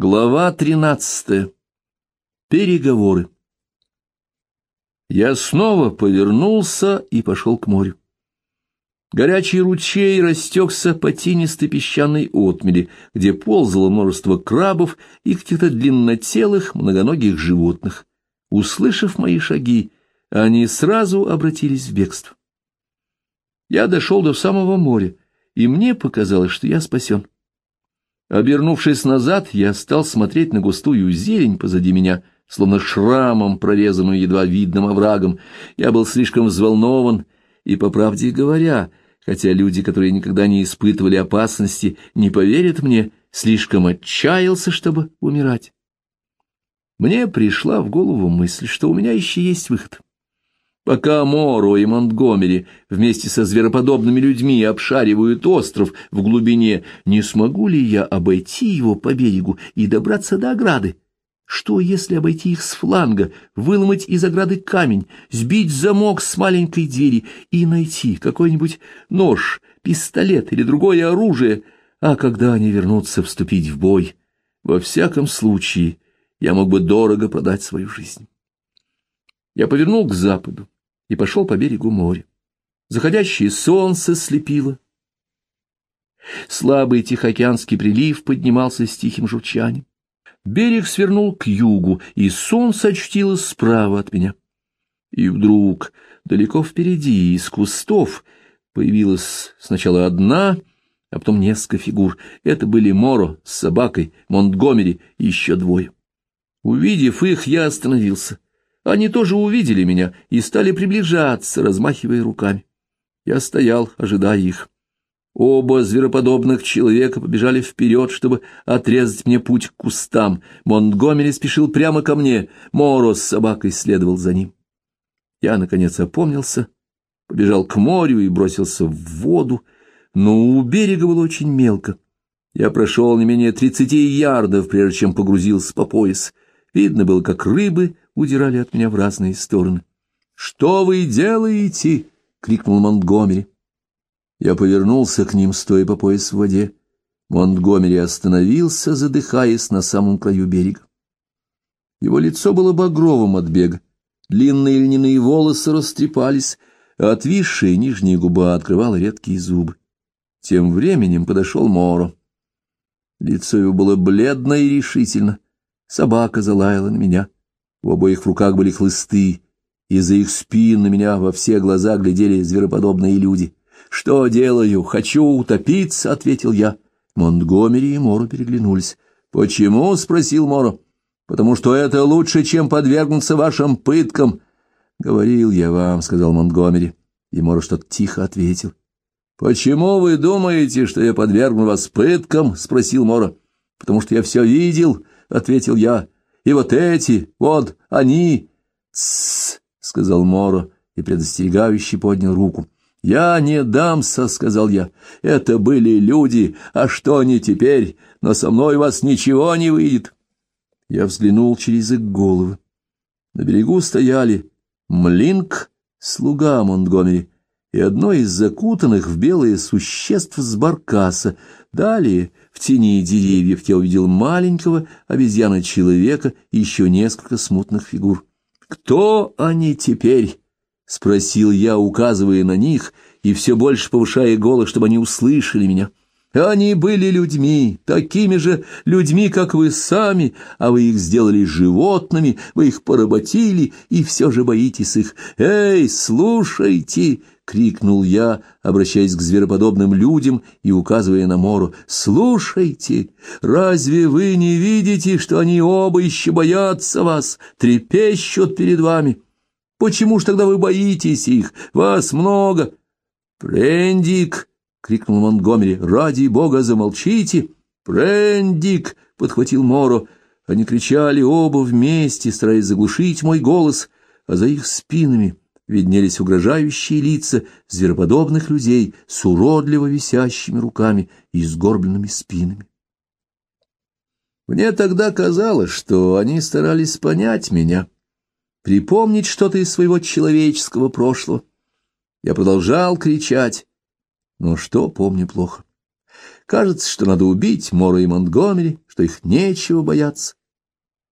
Глава тринадцатая. Переговоры. Я снова повернулся и пошел к морю. Горячий ручей растекся по тинистой песчаной отмели, где ползало множество крабов и каких-то длиннотелых многоногих животных. Услышав мои шаги, они сразу обратились в бегство. Я дошел до самого моря, и мне показалось, что я спасен. Обернувшись назад, я стал смотреть на густую зелень позади меня, словно шрамом, прорезанную едва видным оврагом. Я был слишком взволнован, и, по правде говоря, хотя люди, которые никогда не испытывали опасности, не поверят мне, слишком отчаялся, чтобы умирать. Мне пришла в голову мысль, что у меня еще есть выход. Пока Моро и Монтгомери вместе со звероподобными людьми обшаривают остров в глубине, не смогу ли я обойти его по берегу и добраться до ограды? Что, если обойти их с фланга, выломать из ограды камень, сбить замок с маленькой двери и найти какой-нибудь нож, пистолет или другое оружие, а когда они вернутся вступить в бой? Во всяком случае, я мог бы дорого продать свою жизнь. Я повернул к западу и пошел по берегу моря. Заходящее солнце слепило. Слабый тихоокеанский прилив поднимался с тихим журчанием. Берег свернул к югу, и солнце очтилось справа от меня. И вдруг, далеко впереди, из кустов, появилась сначала одна, а потом несколько фигур. Это были Моро с собакой, Монтгомери и еще двое. Увидев их, я остановился. Они тоже увидели меня и стали приближаться, размахивая руками. Я стоял, ожидая их. Оба звероподобных человека побежали вперед, чтобы отрезать мне путь к кустам. Монтгомери спешил прямо ко мне, Моро с собакой следовал за ним. Я, наконец, опомнился, побежал к морю и бросился в воду, но у берега было очень мелко. Я прошел не менее тридцати ярдов, прежде чем погрузился по пояс. Видно было, как рыбы удирали от меня в разные стороны. «Что вы делаете?» — крикнул Монтгомери. Я повернулся к ним, стоя по пояс в воде. Монтгомери остановился, задыхаясь на самом краю берега. Его лицо было багровым от бега. Длинные льняные волосы растрепались, а отвисшая нижняя губа открывала редкие зубы. Тем временем подошел Моро. Лицо его было бледно и решительно. Собака залаяла на меня. В обоих руках были хлысты, и за их спин на меня во все глаза глядели звероподобные люди. «Что делаю? Хочу утопиться», — ответил я. Монтгомери и Моро переглянулись. «Почему?» — спросил Моро. «Потому что это лучше, чем подвергнуться вашим пыткам». «Говорил я вам», — сказал Монтгомери. И Моро что-то тихо ответил. «Почему вы думаете, что я подвергну вас пыткам?» — спросил Моро. «Потому что я все видел», — ответил я. И вот эти, вот они... «Тссс», — сказал Моро и предостерегающе поднял руку. «Я не дамся», — сказал я. «Это были люди, а что они теперь? Но со мной у вас ничего не выйдет». Я взглянул через их головы. На берегу стояли Млинк, слуга Монтгомери, и одно из закутанных в белые существ с баркаса. Далее в тени деревьев я увидел маленького обезьяна-человека и еще несколько смутных фигур. «Кто они теперь?» — спросил я, указывая на них, и все больше повышая голос, чтобы они услышали меня. «Они были людьми, такими же людьми, как вы сами, а вы их сделали животными, вы их поработили, и все же боитесь их. Эй, слушайте!» — крикнул я, обращаясь к звероподобным людям и указывая на Мору. «Слушайте, разве вы не видите, что они оба еще боятся вас, трепещут перед вами? Почему ж тогда вы боитесь их? Вас много!» «Прендик!» — крикнул Монтгомери. «Ради бога, замолчите!» «Прендик!» — подхватил Моро. Они кричали оба вместе, стараясь заглушить мой голос, а за их спинами виднелись угрожающие лица звероподобных людей с уродливо висящими руками и сгорбленными спинами. Мне тогда казалось, что они старались понять меня, припомнить что-то из своего человеческого прошлого. Я продолжал кричать, но что помню плохо. Кажется, что надо убить Мора и Монтгомери, что их нечего бояться.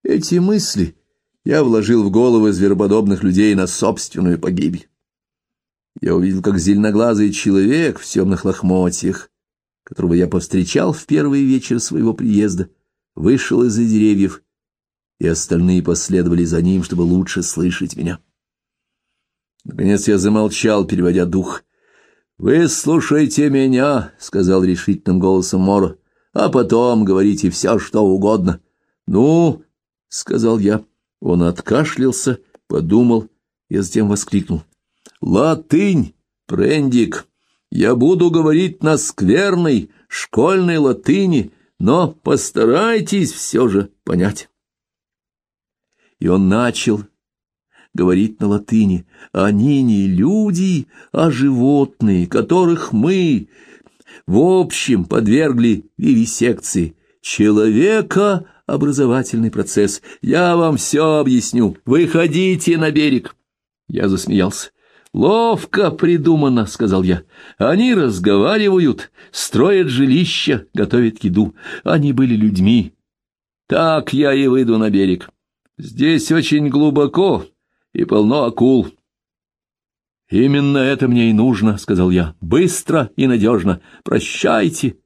Эти мысли я вложил в головы звероподобных людей на собственную погибель. Я увидел, как зеленоглазый человек в темных лохмотьях, которого я повстречал в первый вечер своего приезда, вышел из-за деревьев, и остальные последовали за ним, чтобы лучше слышать меня. Наконец я замолчал, переводя дух. «Вы слушайте меня», — сказал решительным голосом Моро, — «а потом говорите все, что угодно». «Ну», — сказал я. Он откашлялся, подумал и затем воскликнул. «Латынь, Прендик, я буду говорить на скверной школьной латыни, но постарайтесь все же понять». И он начал говорить на латыни. Они не люди, а животные, которых мы, в общем, подвергли вивисекции. Человека — образовательный процесс. Я вам все объясню. Выходите на берег. Я засмеялся. «Ловко придумано», — сказал я. «Они разговаривают, строят жилища, готовят еду. Они были людьми. Так я и выйду на берег. Здесь очень глубоко, и полно акул. «Именно это мне и нужно», — сказал я, — «быстро и надежно. Прощайте».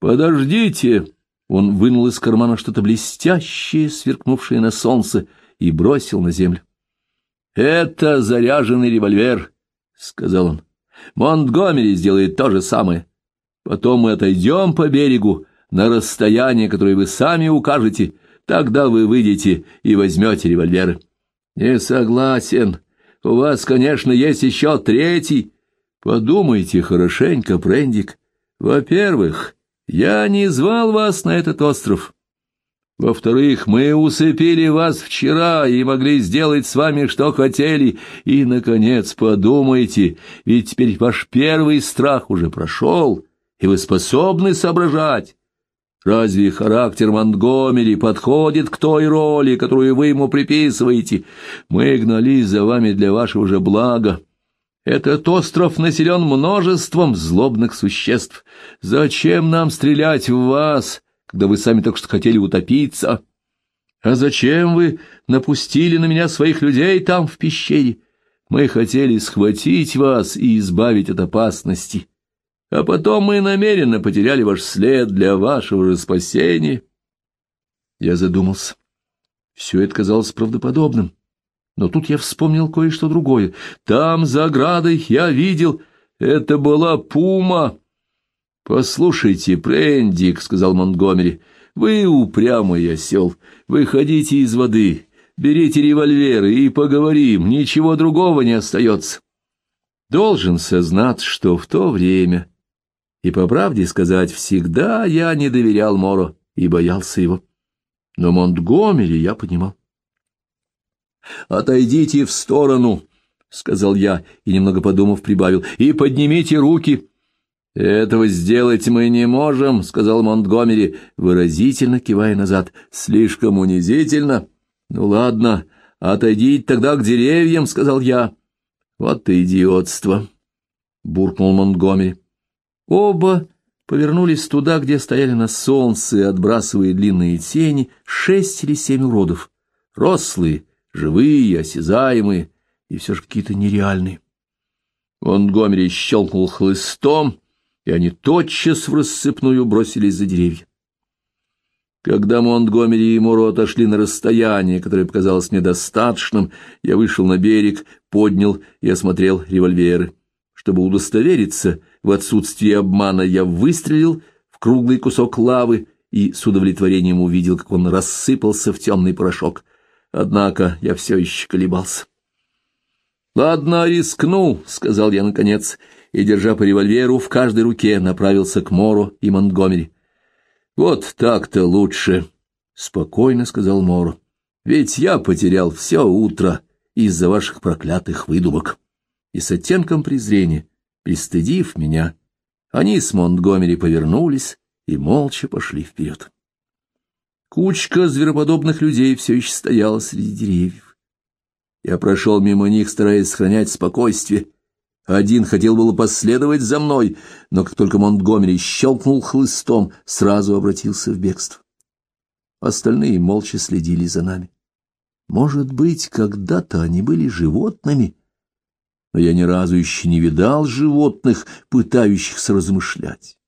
«Подождите!» Он вынул из кармана что-то блестящее, сверкнувшее на солнце, и бросил на землю. «Это заряженный револьвер», — сказал он. «Монтгомери сделает то же самое. Потом мы отойдем по берегу на расстояние, которое вы сами укажете. Тогда вы выйдете и возьмете револьверы». Не согласен. У вас, конечно, есть еще третий. Подумайте хорошенько, Прендик. Во-первых, я не звал вас на этот остров. Во-вторых, мы усыпили вас вчера и могли сделать с вами, что хотели. И, наконец, подумайте, ведь теперь ваш первый страх уже прошел, и вы способны соображать. Разве характер Монтгомери подходит к той роли, которую вы ему приписываете? Мы гнались за вами для вашего же блага. Этот остров населен множеством злобных существ. Зачем нам стрелять в вас, когда вы сами только что хотели утопиться? А зачем вы напустили на меня своих людей там, в пещере? Мы хотели схватить вас и избавить от опасности а потом мы намеренно потеряли ваш след для вашего же спасения. Я задумался. Все это казалось правдоподобным. Но тут я вспомнил кое-что другое. Там, за оградой, я видел... Это была пума. «Послушайте, Прендик», — сказал Монтгомери, — «вы упрямый осел. Выходите из воды, берите револьверы и поговорим. Ничего другого не остается». Должен сознаться, что в то время и, по правде сказать, всегда я не доверял Моро и боялся его. Но Монтгомери я понимал. «Отойдите в сторону», — сказал я, и, немного подумав, прибавил, — «и поднимите руки». «Этого сделать мы не можем», — сказал Монтгомери, выразительно кивая назад. «Слишком унизительно». «Ну ладно, отойдите тогда к деревьям», — сказал я. «Вот идиотство», — буркнул Монтгомери. Оба повернулись туда, где стояли на солнце, отбрасывая длинные тени, шесть или семь уродов. Рослые, живые, осязаемые и все же какие-то нереальные. Монгомери щелкнул хлыстом, и они тотчас в рассыпную бросились за деревья. Когда Монтгомери и Моро отошли на расстояние, которое показалось мне достаточным, я вышел на берег, поднял и осмотрел револьверы. Чтобы удостовериться в отсутствии обмана, я выстрелил в круглый кусок лавы и с удовлетворением увидел, как он рассыпался в темный порошок. Однако я все еще колебался. «Ладно, рискну», — сказал я наконец, и, держа по револьверу в каждой руке, направился к Мору и Монтгомери. «Вот так-то лучше», — спокойно сказал Мору. «Ведь я потерял все утро из-за ваших проклятых выдумок» и с оттенком презрения, пристыдив меня, они с Монтгомери повернулись и молча пошли вперед. Кучка звероподобных людей все еще стояла среди деревьев. Я прошел мимо них, стараясь сохранять спокойствие, Один хотел было последовать за мной, но как только Монтгомери щелкнул хлыстом, сразу обратился в бегство. Остальные молча следили за нами. Может быть, когда-то они были животными, но я ни разу еще не видал животных, пытающихся размышлять.